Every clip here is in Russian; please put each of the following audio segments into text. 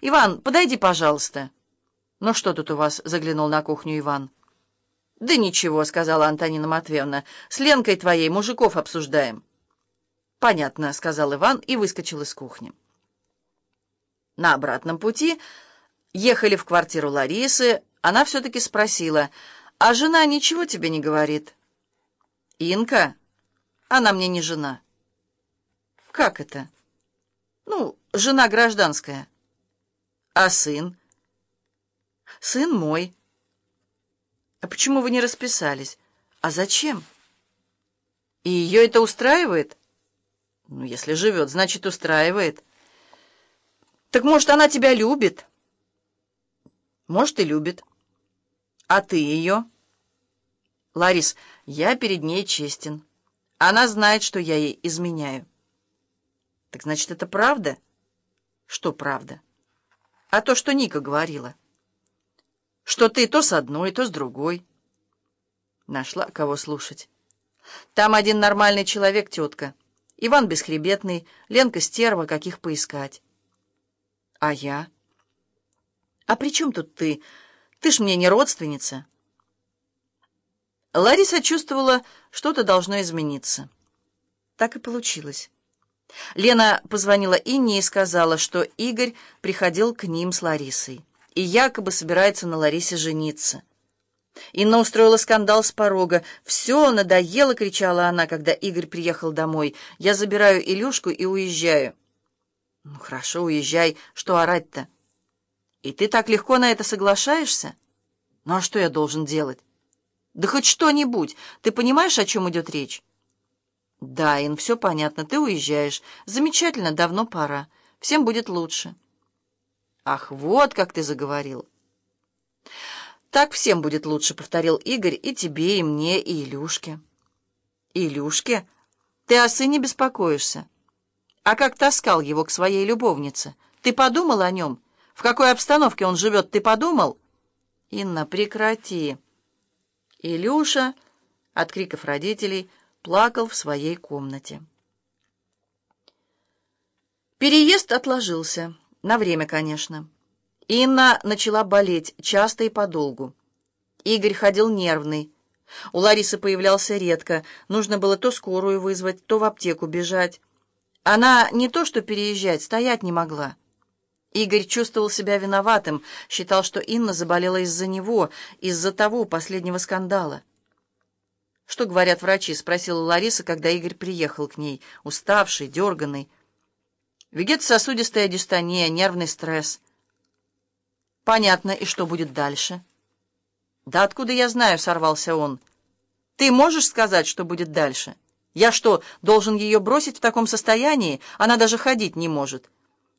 «Иван, подойди, пожалуйста». «Ну что тут у вас?» — заглянул на кухню Иван. «Да ничего», — сказала Антонина Матвеевна. «С Ленкой твоей мужиков обсуждаем». «Понятно», — сказал Иван и выскочил из кухни. На обратном пути ехали в квартиру Ларисы. Она все-таки спросила, «А жена ничего тебе не говорит?» «Инка? Она мне не жена». «Как это?» «Ну, жена гражданская». «А сын?» «Сын мой». «А почему вы не расписались? А зачем?» «И ее это устраивает?» «Ну, если живет, значит, устраивает». «Так, может, она тебя любит?» «Может, и любит». «А ты ее?» «Ларис, я перед ней честен. Она знает, что я ей изменяю». «Так, значит, это правда?» «Что правда?» «А то, что Ника говорила» что ты то с одной, то с другой. Нашла кого слушать. Там один нормальный человек, тетка. Иван Бесхребетный, Ленка Стерва, каких поискать. А я? А при чем тут ты? Ты ж мне не родственница. Лариса чувствовала, что-то должно измениться. Так и получилось. Лена позвонила Инне и сказала, что Игорь приходил к ним с Ларисой и якобы собирается на Ларисе жениться. Инна устроила скандал с порога. «Все, надоело!» — кричала она, когда Игорь приехал домой. «Я забираю Илюшку и уезжаю». «Ну хорошо, уезжай. Что орать-то?» «И ты так легко на это соглашаешься?» «Ну а что я должен делать?» «Да хоть что-нибудь. Ты понимаешь, о чем идет речь?» «Да, Ин, все понятно. Ты уезжаешь. Замечательно, давно пора. Всем будет лучше». «Ах, вот как ты заговорил!» «Так всем будет лучше», — повторил Игорь, — «и тебе, и мне, и Илюшке». «Илюшке? Ты о сыне беспокоишься? А как таскал его к своей любовнице? Ты подумал о нем? В какой обстановке он живет, ты подумал?» «Инна, прекрати!» Илюша от криков родителей плакал в своей комнате. Переезд отложился. На время, конечно. Инна начала болеть часто и подолгу. Игорь ходил нервный. У Ларисы появлялся редко. Нужно было то скорую вызвать, то в аптеку бежать. Она не то что переезжать, стоять не могла. Игорь чувствовал себя виноватым, считал, что Инна заболела из-за него, из-за того последнего скандала. «Что говорят врачи?» — спросила Лариса, когда Игорь приехал к ней, уставший, дерганный. Вегетососудистая дистония, нервный стресс. Понятно, и что будет дальше? Да откуда я знаю, сорвался он. Ты можешь сказать, что будет дальше? Я что, должен ее бросить в таком состоянии? Она даже ходить не может.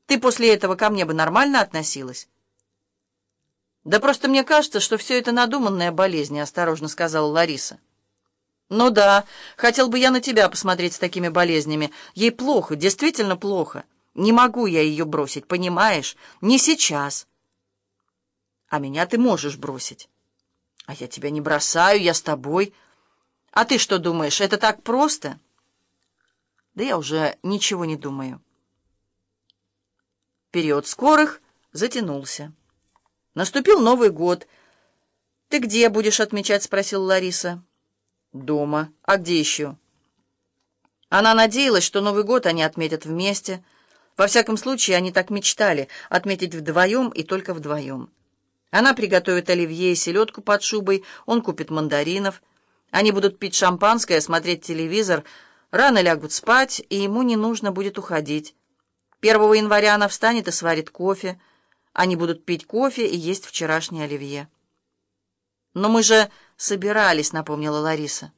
Ты после этого ко мне бы нормально относилась? Да просто мне кажется, что все это надуманная болезнь, осторожно сказала Лариса. «Ну да, хотел бы я на тебя посмотреть с такими болезнями. Ей плохо, действительно плохо. Не могу я ее бросить, понимаешь? Не сейчас. А меня ты можешь бросить. А я тебя не бросаю, я с тобой. А ты что думаешь, это так просто? Да я уже ничего не думаю. Период скорых затянулся. Наступил Новый год. «Ты где будешь отмечать?» — спросила Лариса. «Дома. А где еще?» Она надеялась, что Новый год они отметят вместе — во всяком случае, они так мечтали — отметить вдвоем и только вдвоем. Она приготовит оливье и селедку под шубой, он купит мандаринов. Они будут пить шампанское, смотреть телевизор, рано лягут спать, и ему не нужно будет уходить. 1 января она встанет и сварит кофе. Они будут пить кофе и есть вчерашнее оливье. «Но мы же собирались», — напомнила Лариса.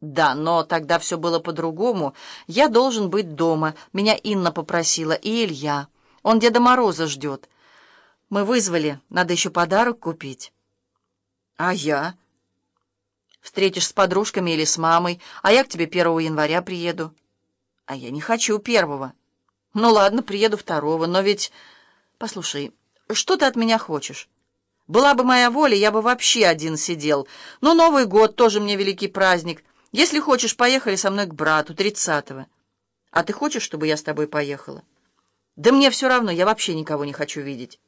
«Да, но тогда все было по-другому. Я должен быть дома. Меня Инна попросила, и Илья. Он Деда Мороза ждет. Мы вызвали. Надо еще подарок купить». «А я?» «Встретишь с подружками или с мамой, а я к тебе первого января приеду». «А я не хочу первого». «Ну ладно, приеду второго, но ведь...» «Послушай, что ты от меня хочешь?» «Была бы моя воля, я бы вообще один сидел. Но Новый год тоже мне великий праздник». Если хочешь, поехали со мной к брату, тридцатого. А ты хочешь, чтобы я с тобой поехала?» Да мне все равно, я вообще никого не хочу видеть.